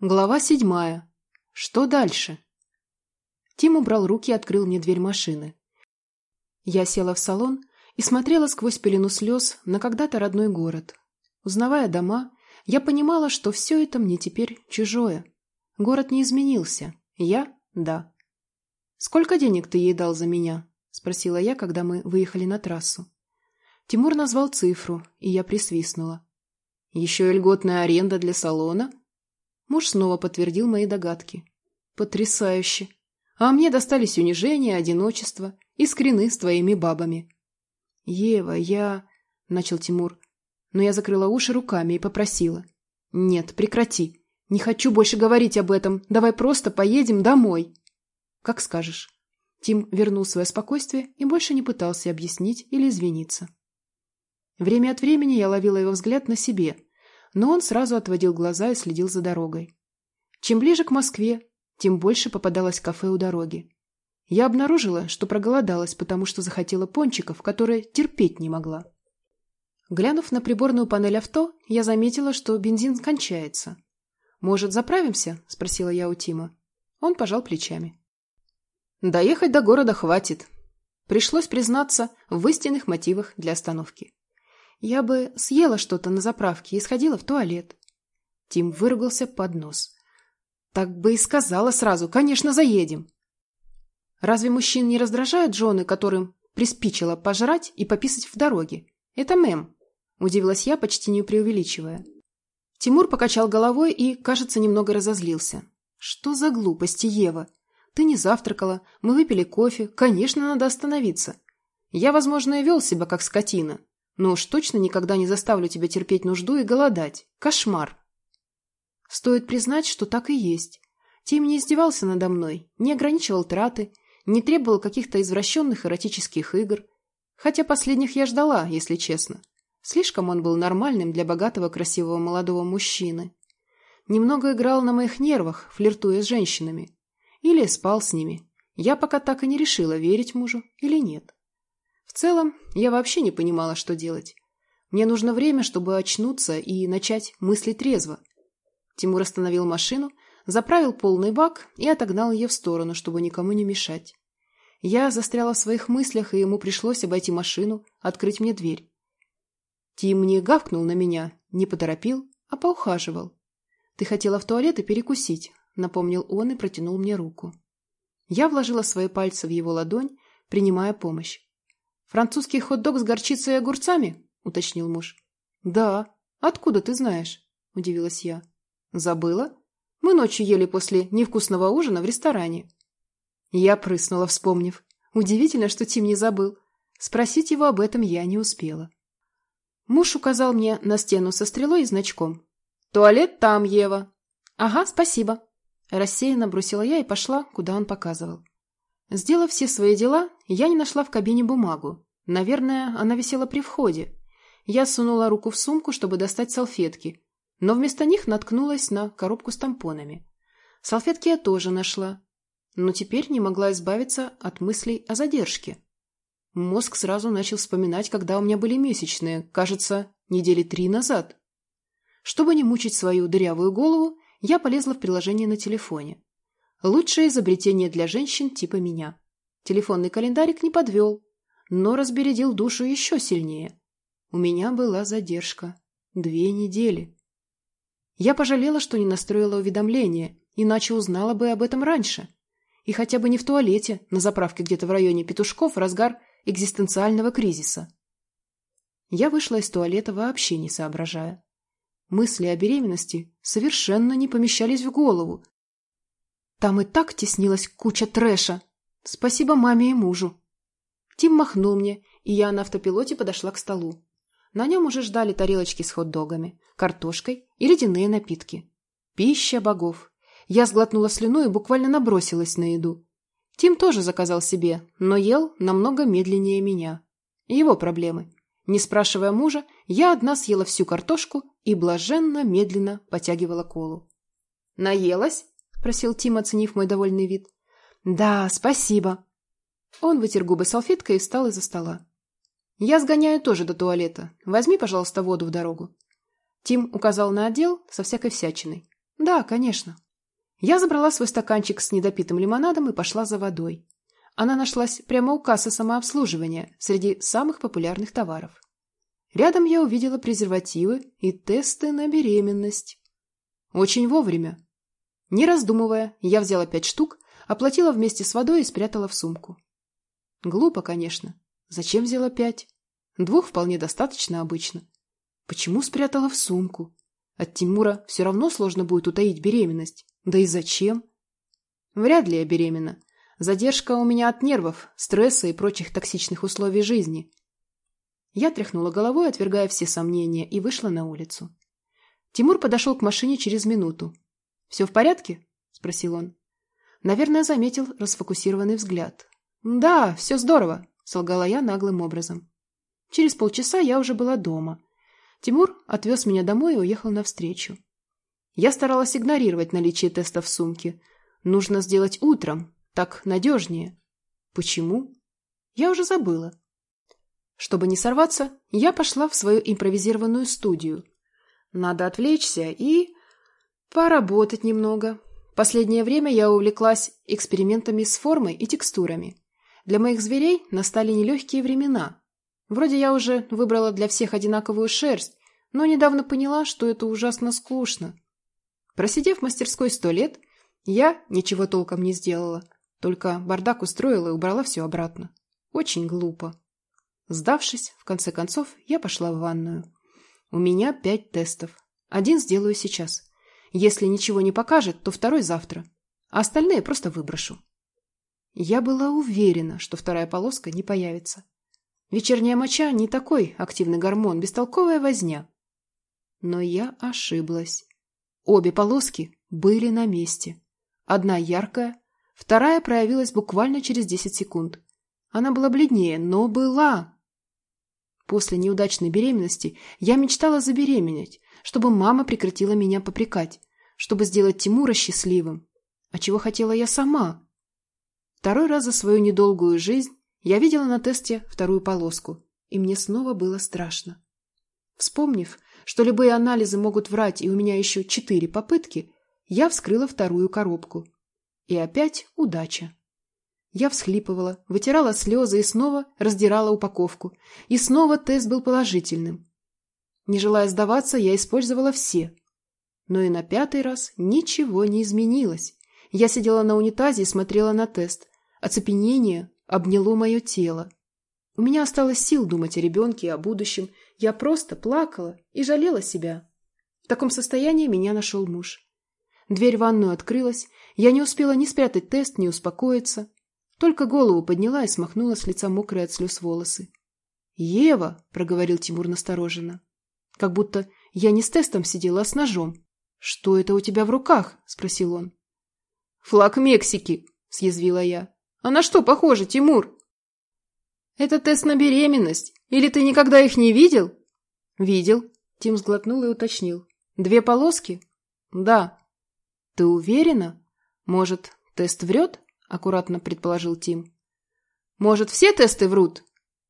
Глава седьмая. Что дальше? Тим убрал руки и открыл мне дверь машины. Я села в салон и смотрела сквозь пелену слез на когда-то родной город. Узнавая дома, я понимала, что все это мне теперь чужое. Город не изменился. Я – да. «Сколько денег ты ей дал за меня?» – спросила я, когда мы выехали на трассу. Тимур назвал цифру, и я присвистнула. «Еще и льготная аренда для салона?» Муж снова подтвердил мои догадки. «Потрясающе! А мне достались унижения, одиночество и скрины с твоими бабами». «Ева, я...» — начал Тимур. Но я закрыла уши руками и попросила. «Нет, прекрати. Не хочу больше говорить об этом. Давай просто поедем домой». «Как скажешь». Тим вернул свое спокойствие и больше не пытался объяснить или извиниться. Время от времени я ловила его взгляд на себе, но он сразу отводил глаза и следил за дорогой. Чем ближе к Москве, тем больше попадалось кафе у дороги. Я обнаружила, что проголодалась, потому что захотела пончиков, которые терпеть не могла. Глянув на приборную панель авто, я заметила, что бензин кончается. «Может, заправимся?» – спросила я у Тима. Он пожал плечами. «Доехать до города хватит». Пришлось признаться в истинных мотивах для остановки. Я бы съела что-то на заправке и сходила в туалет. Тим выругался под нос. Так бы и сказала сразу, конечно, заедем. Разве мужчин не раздражают жены, которым приспичило пожрать и пописать в дороге? Это мем. Удивилась я, почти не преувеличивая. Тимур покачал головой и, кажется, немного разозлился. Что за глупости, Ева? Ты не завтракала, мы выпили кофе, конечно, надо остановиться. Я, возможно, и вел себя как скотина, но уж точно никогда не заставлю тебя терпеть нужду и голодать. Кошмар. Стоит признать, что так и есть. Тим не издевался надо мной, не ограничивал траты, не требовал каких-то извращенных эротических игр. Хотя последних я ждала, если честно. Слишком он был нормальным для богатого красивого молодого мужчины. Немного играл на моих нервах, флиртуя с женщинами. Или спал с ними. Я пока так и не решила, верить мужу или нет. В целом, я вообще не понимала, что делать. Мне нужно время, чтобы очнуться и начать мыслить трезво. Тимур остановил машину, заправил полный бак и отогнал ее в сторону, чтобы никому не мешать. Я застряла в своих мыслях, и ему пришлось обойти машину, открыть мне дверь. Тим не гавкнул на меня, не поторопил, а поухаживал. «Ты хотела в туалет и перекусить», — напомнил он и протянул мне руку. Я вложила свои пальцы в его ладонь, принимая помощь. «Французский хот-дог с горчицей и огурцами?» — уточнил муж. «Да. Откуда ты знаешь?» — удивилась я. «Забыла? Мы ночью ели после невкусного ужина в ресторане». Я прыснула, вспомнив. Удивительно, что Тим не забыл. Спросить его об этом я не успела. Муж указал мне на стену со стрелой и значком. «Туалет там, Ева». «Ага, спасибо». Рассеянно бросила я и пошла, куда он показывал. Сделав все свои дела, я не нашла в кабине бумагу. Наверное, она висела при входе. Я сунула руку в сумку, чтобы достать салфетки, но вместо них наткнулась на коробку с тампонами. Салфетки я тоже нашла, но теперь не могла избавиться от мыслей о задержке. Мозг сразу начал вспоминать, когда у меня были месячные, кажется, недели три назад. Чтобы не мучить свою дырявую голову, я полезла в приложение на телефоне. Лучшее изобретение для женщин типа меня. Телефонный календарик не подвел, но разбередил душу еще сильнее. У меня была задержка. Две недели. Я пожалела, что не настроила уведомление, иначе узнала бы об этом раньше. И хотя бы не в туалете, на заправке где-то в районе Петушков, разгар экзистенциального кризиса. Я вышла из туалета вообще не соображая. Мысли о беременности совершенно не помещались в голову, там и так теснилась куча трэша. Спасибо маме и мужу. Тим махнул мне, и я на автопилоте подошла к столу. На нем уже ждали тарелочки с хот-догами, картошкой и ледяные напитки. Пища богов. Я сглотнула слюну и буквально набросилась на еду. Тим тоже заказал себе, но ел намного медленнее меня. Его проблемы. Не спрашивая мужа, я одна съела всю картошку и блаженно медленно потягивала колу. «Наелась?» Спросил Тим, оценив мой довольный вид. «Да, спасибо». Он вытер губы салфеткой и встал из-за стола. «Я сгоняю тоже до туалета. Возьми, пожалуйста, воду в дорогу». Тим указал на отдел со всякой всячиной. Да, конечно. Я забрала свой стаканчик с недопитым лимонадом и пошла за водой. Она нашлась прямо у кассы самообслуживания среди самых популярных товаров. Рядом я увидела презервативы и тесты на беременность. Очень вовремя. Не раздумывая, я взяла пять штук, оплатила вместе с водой и спрятала в сумку. Глупо, конечно. Зачем взяла пять? Двух вполне достаточно обычно. Почему спрятала в сумку? От Тимура все равно сложно будет утаить беременность. Да и зачем? Вряд ли я беременна. Задержка у меня от нервов, стресса и прочих токсичных условий жизни. Я тряхнула головой, отвергая все сомнения, и вышла на улицу. Тимур подошел к машине через минуту. «Все в порядке?» – спросил он. Наверное, заметил расфокусированный взгляд. «Да, все здорово», – солгала я наглым образом. Через полчаса я уже была дома. Тимур отвез меня домой и уехал навстречу. Я старалась игнорировать наличие теста в сумке. Нужно сделать утром, так надежнее. Почему? Я уже забыла. Чтобы не сорваться, я пошла в свою импровизированную студию. Надо отвлечься и... поработать немного. Последнее время я увлеклась экспериментами с формой и текстурами. Для моих зверей настали нелегкие времена. Вроде я уже выбрала для всех одинаковую шерсть, но недавно поняла, что это ужасно скучно. Просидев в мастерской сто лет, я ничего толком не сделала, только бардак устроила и убрала все обратно. Очень глупо. Сдавшись, в конце концов, я пошла в ванную. У меня пять тестов. Один сделаю сейчас. Если ничего не покажет, то второй завтра. А остальные просто выброшу. Я была уверена, что вторая полоска не появится. Вечерняя моча не такой активный гормон, бестолковая возня. Но я ошиблась. Обе полоски были на месте. Одна яркая, вторая проявилась буквально через 10 секунд. Она была бледнее, но была. После неудачной беременности я мечтала забеременеть, чтобы мама прекратила меня попрекать, чтобы сделать Тимура счастливым. А чего хотела я сама? Второй раз за свою недолгую жизнь я видела на тесте вторую полоску, и мне снова было страшно. Вспомнив, что любые анализы могут врать, и у меня еще четыре попытки, я вскрыла вторую коробку. И опять удача. Я всхлипывала, вытирала слезы и снова раздирала упаковку. И снова тест был положительным. Не желая сдаваться, я использовала все. Но и на пятый раз ничего не изменилось. Я сидела на унитазе и смотрела на тест. Оцепенение обняло мое тело. У меня осталось сил думать о ребенке и о будущем. Я просто плакала и жалела себя. В таком состоянии меня нашел муж. Дверь в ванную открылась. Я не успела ни спрятать тест, ни успокоиться. Только голову подняла и смахнула с лица мокрые от слез волосы. «Ева!» — проговорил Тимур настороженно. Как будто я не с тестом сидела, а с ножом. «Что это у тебя в руках?» — спросил он. «Флаг Мексики!» — съязвила я. «А на что похоже, Тимур?» «Это тест на беременность. Или ты никогда их не видел?» «Видел», — Тим сглотнул и уточнил. «Две полоски?» «Да». «Ты уверена? Может, тест врет?» — аккуратно предположил Тим. «Может, все тесты врут?»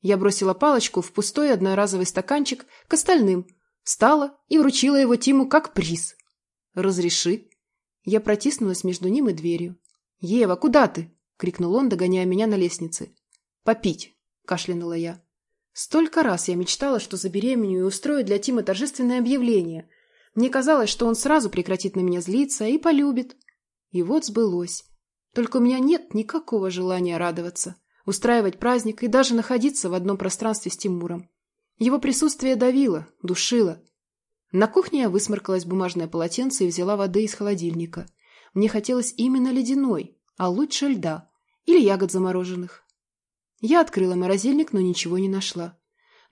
Я бросила палочку в пустой одноразовый стаканчик к остальным, встала и вручила его Тиму как приз. «Разреши». Я протиснулась между ним и дверью. «Ева, куда ты?» — крикнул он, догоняя меня на лестнице. «Попить», — кашлянула я. Столько раз я мечтала, что забеременю и устрою для Тима торжественное объявление. Мне казалось, что он сразу прекратит на меня злиться и полюбит. И вот сбылось. Только у меня нет никакого желания радоваться, устраивать праздник и даже находиться в одном пространстве с Тимуром. Его присутствие давило, душило. На кухне я высморкалась бумажное полотенце и взяла воды из холодильника. Мне хотелось именно ледяной, а лучше льда или ягод замороженных. Я открыла морозильник, но ничего не нашла.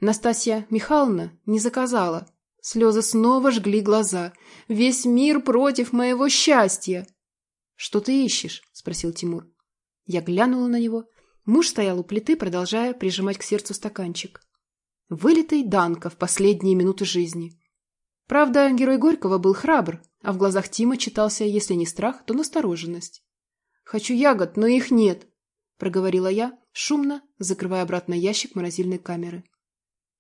Настасья Михайловна не заказала. Слезы снова жгли глаза. Весь мир против моего счастья. «Что ты ищешь?» – спросил Тимур. Я глянула на него. Муж стоял у плиты, продолжая прижимать к сердцу стаканчик. Вылитый Данка в последние минуты жизни. Правда, герой Горького был храбр, а в глазах Тима читался, если не страх, то настороженность. «Хочу ягод, но их нет», – проговорила я, шумно закрывая обратно ящик морозильной камеры.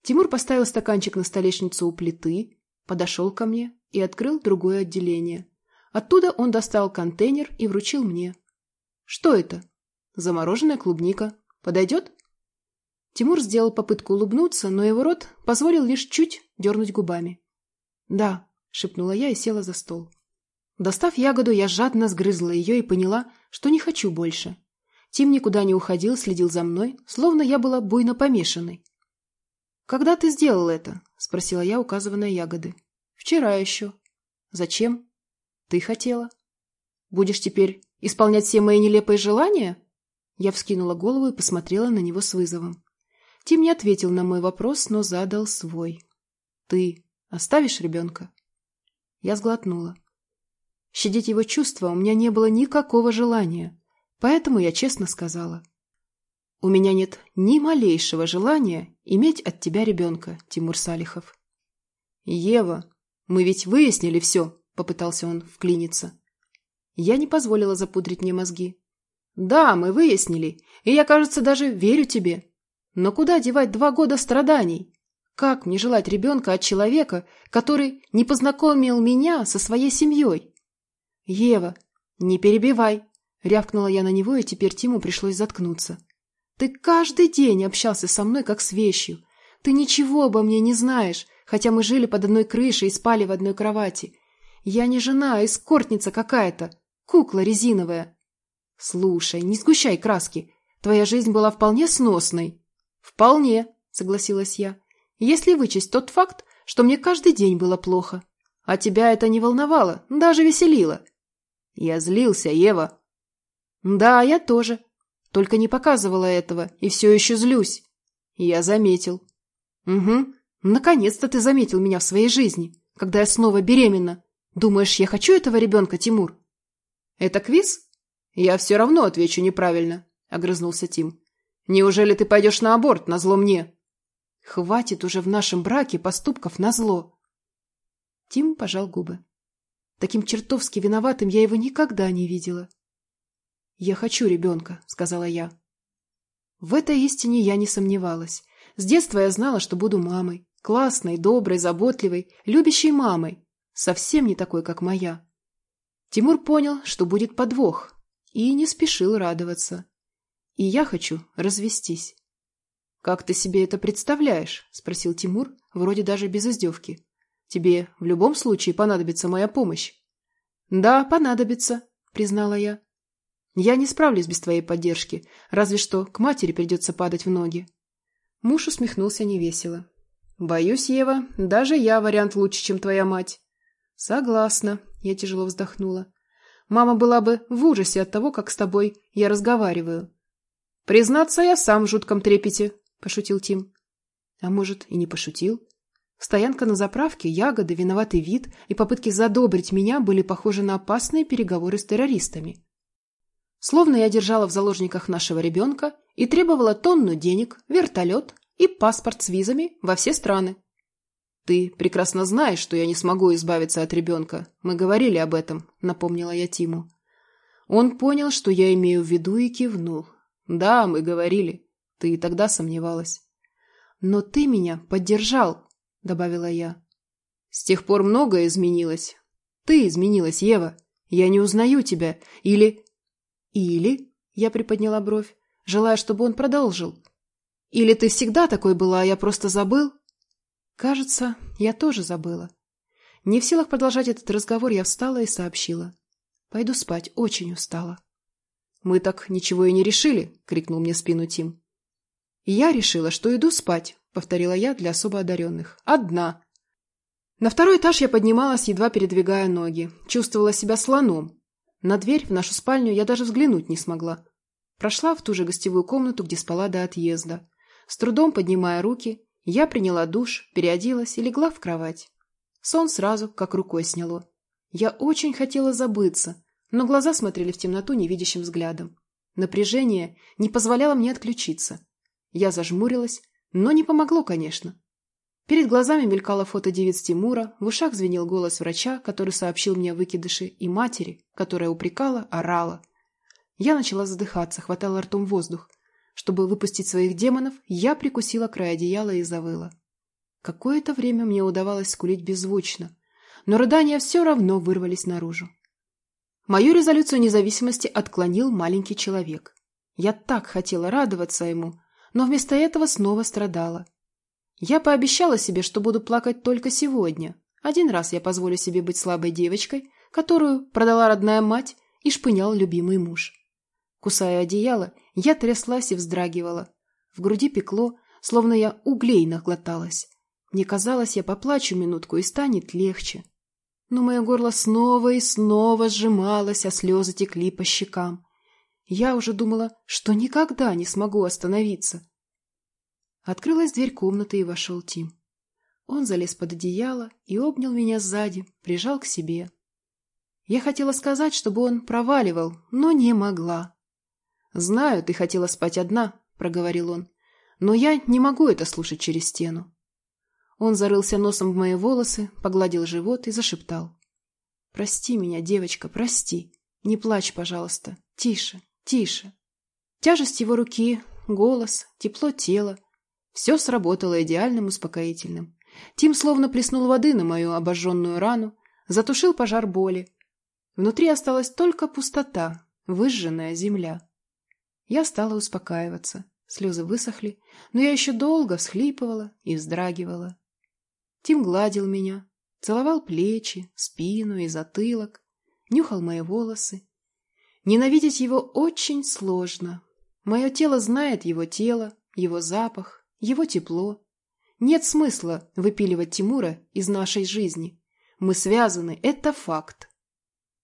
Тимур поставил стаканчик на столешницу у плиты, подошел ко мне и открыл другое отделение. Оттуда он достал контейнер и вручил мне. «Что это?» «Замороженная клубника. Подойдет?» Тимур сделал попытку улыбнуться, но его рот позволил лишь чуть дернуть губами. «Да», — шепнула я и села за стол. Достав ягоду, я жадно сгрызла ее и поняла, что не хочу больше. Тим никуда не уходил, следил за мной, словно я была буйно помешанной. «Когда ты сделал это?» — спросила я, указывая на ягоды. «Вчера еще». «Зачем?» «Ты хотела». «Будешь теперь исполнять все мои нелепые желания?» Я вскинула голову и посмотрела на него с вызовом. Тим не ответил на мой вопрос, но задал свой. «Ты оставишь ребенка?» Я сглотнула. Щадить его чувства у меня не было никакого желания, поэтому я честно сказала. «У меня нет ни малейшего желания иметь от тебя ребенка, Тимур Салихов». «Ева, мы ведь выяснили все», — попытался он вклиниться. Я не позволила запудрить мне мозги. «Да, мы выяснили, и я, кажется, даже верю тебе. Но куда девать два года страданий? Как мне желать ребенка от человека, который не познакомил меня со своей семьей?» «Ева, не перебивай!» — рявкнула я на него, и теперь Тиму пришлось заткнуться. «Ты каждый день общался со мной, как с вещью. Ты ничего обо мне не знаешь, хотя мы жили под одной крышей и спали в одной кровати. Я не жена, а эскортница какая-то, кукла резиновая. Слушай, не сгущай краски. Твоя жизнь была вполне сносной». «Вполне», — согласилась я, — «если вычесть тот факт, что мне каждый день было плохо. А тебя это не волновало, даже веселило. Я злился, Ева. Да, я тоже. Только не показывала этого, и все еще злюсь. Я заметил. Угу. Наконец-то ты заметил меня в своей жизни, когда я снова беременна. Думаешь, я хочу этого ребенка, Тимур? Это квиз? Я все равно отвечу неправильно, огрызнулся Тим. Неужели ты пойдешь на аборт, на зло мне? Хватит уже в нашем браке поступков на зло. Тим пожал губы. Таким чертовски виноватым я его никогда не видела. «Я хочу ребенка», — сказала я. В этой истине я не сомневалась. С детства я знала, что буду мамой. Классной, доброй, заботливой, любящей мамой. Совсем не такой, как моя. Тимур понял, что будет подвох, и не спешил радоваться. И я хочу развестись. «Как ты себе это представляешь?» — спросил Тимур, вроде даже без издевки. Тебе в любом случае понадобится моя помощь. Да, понадобится, признала я. Я не справлюсь без твоей поддержки, разве что к матери придется падать в ноги. Муж усмехнулся невесело. Боюсь, Ева, даже я вариант лучше, чем твоя мать. Согласна, я тяжело вздохнула. Мама была бы в ужасе от того, как с тобой я разговариваю. Признаться, я сам в жутком трепете, пошутил Тим. А может, и не пошутил? Стоянка на заправке, ягоды, виноватый вид и попытки задобрить меня были похожи на опасные переговоры с террористами. Словно я держала в заложниках нашего ребенка и требовала тонну денег, вертолет и паспорт с визами во все страны. «Ты прекрасно знаешь, что я не смогу избавиться от ребенка. Мы говорили об этом», — напомнила я Тиму. Он понял, что я имею в виду, и кивнул. «Да, мы говорили. Ты и тогда сомневалась». «Но ты меня поддержал», добавила я. С тех пор многое изменилось. Ты изменилась, Ева. Я не узнаю тебя. Или... Или... Я приподняла бровь, желая, чтобы он продолжил. Или ты всегда такой была, а я просто забыл? Кажется, я тоже забыла. Не в силах продолжать этот разговор, я встала и сообщила. Пойду спать, очень устала. Мы так ничего и не решили, крикнул мне спину Тим. Я решила, что иду спать, повторила я для особо одаренных. Одна. На второй этаж я поднималась, едва передвигая ноги. Чувствовала себя слоном. На дверь в нашу спальню я даже взглянуть не смогла. Прошла в ту же гостевую комнату, где спала до отъезда. С трудом поднимая руки, я приняла душ, переоделась и легла в кровать. Сон сразу как рукой сняло. Я очень хотела забыться, но глаза смотрели в темноту невидящим взглядом. Напряжение не позволяло мне отключиться. Я зажмурилась, но не помогло, конечно. Перед глазами мелькало фото девиц Тимура, в ушах звенел голос врача, который сообщил мне о выкидыше, и матери, которая упрекала, орала. Я начала задыхаться, хватала ртом воздух. Чтобы выпустить своих демонов, я прикусила край одеяла и завыла. Какое-то время мне удавалось скулить беззвучно, но рыдания все равно вырвались наружу. Мою резолюцию независимости отклонил маленький человек. Я так хотела радоваться ему, но вместо этого снова страдала. Я пообещала себе, что буду плакать только сегодня. Один раз я позволю себе быть слабой девочкой, которую продала родная мать и шпынял любимый муж. Кусая одеяло, я тряслась и вздрагивала. В груди пекло, словно я углей наглоталась. Мне казалось, я поплачу минутку и станет легче но мое горло снова и снова сжималось, а слезы текли по щекам. Я уже думала, что никогда не смогу остановиться. Открылась дверь комнаты и вошел Тим. Он залез под одеяло и обнял меня сзади, прижал к себе. Я хотела сказать, чтобы он проваливал, но не могла. «Знаю, ты хотела спать одна», — проговорил он, — «но я не могу это слушать через стену. Он зарылся носом в мои волосы, погладил живот и зашептал. «Прости меня, девочка, прости. Не плачь, пожалуйста. Тише, тише». Тяжесть его руки, голос, тепло тела — все сработало идеальным успокоительным. Тим словно плеснул воды на мою обожженную рану, затушил пожар боли. Внутри осталась только пустота, выжженная земля. Я стала успокаиваться. Слезы высохли, но я еще долго всхлипывала и вздрагивала. Тим гладил меня, целовал плечи, спину и затылок, нюхал мои волосы. Ненавидеть его очень сложно. Мое тело знает его тело, его запах, его тепло. Нет смысла выпиливать Тимура из нашей жизни. Мы связаны, это факт.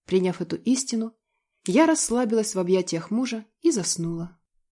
Приняв эту истину, я расслабилась в объятиях мужа и заснула.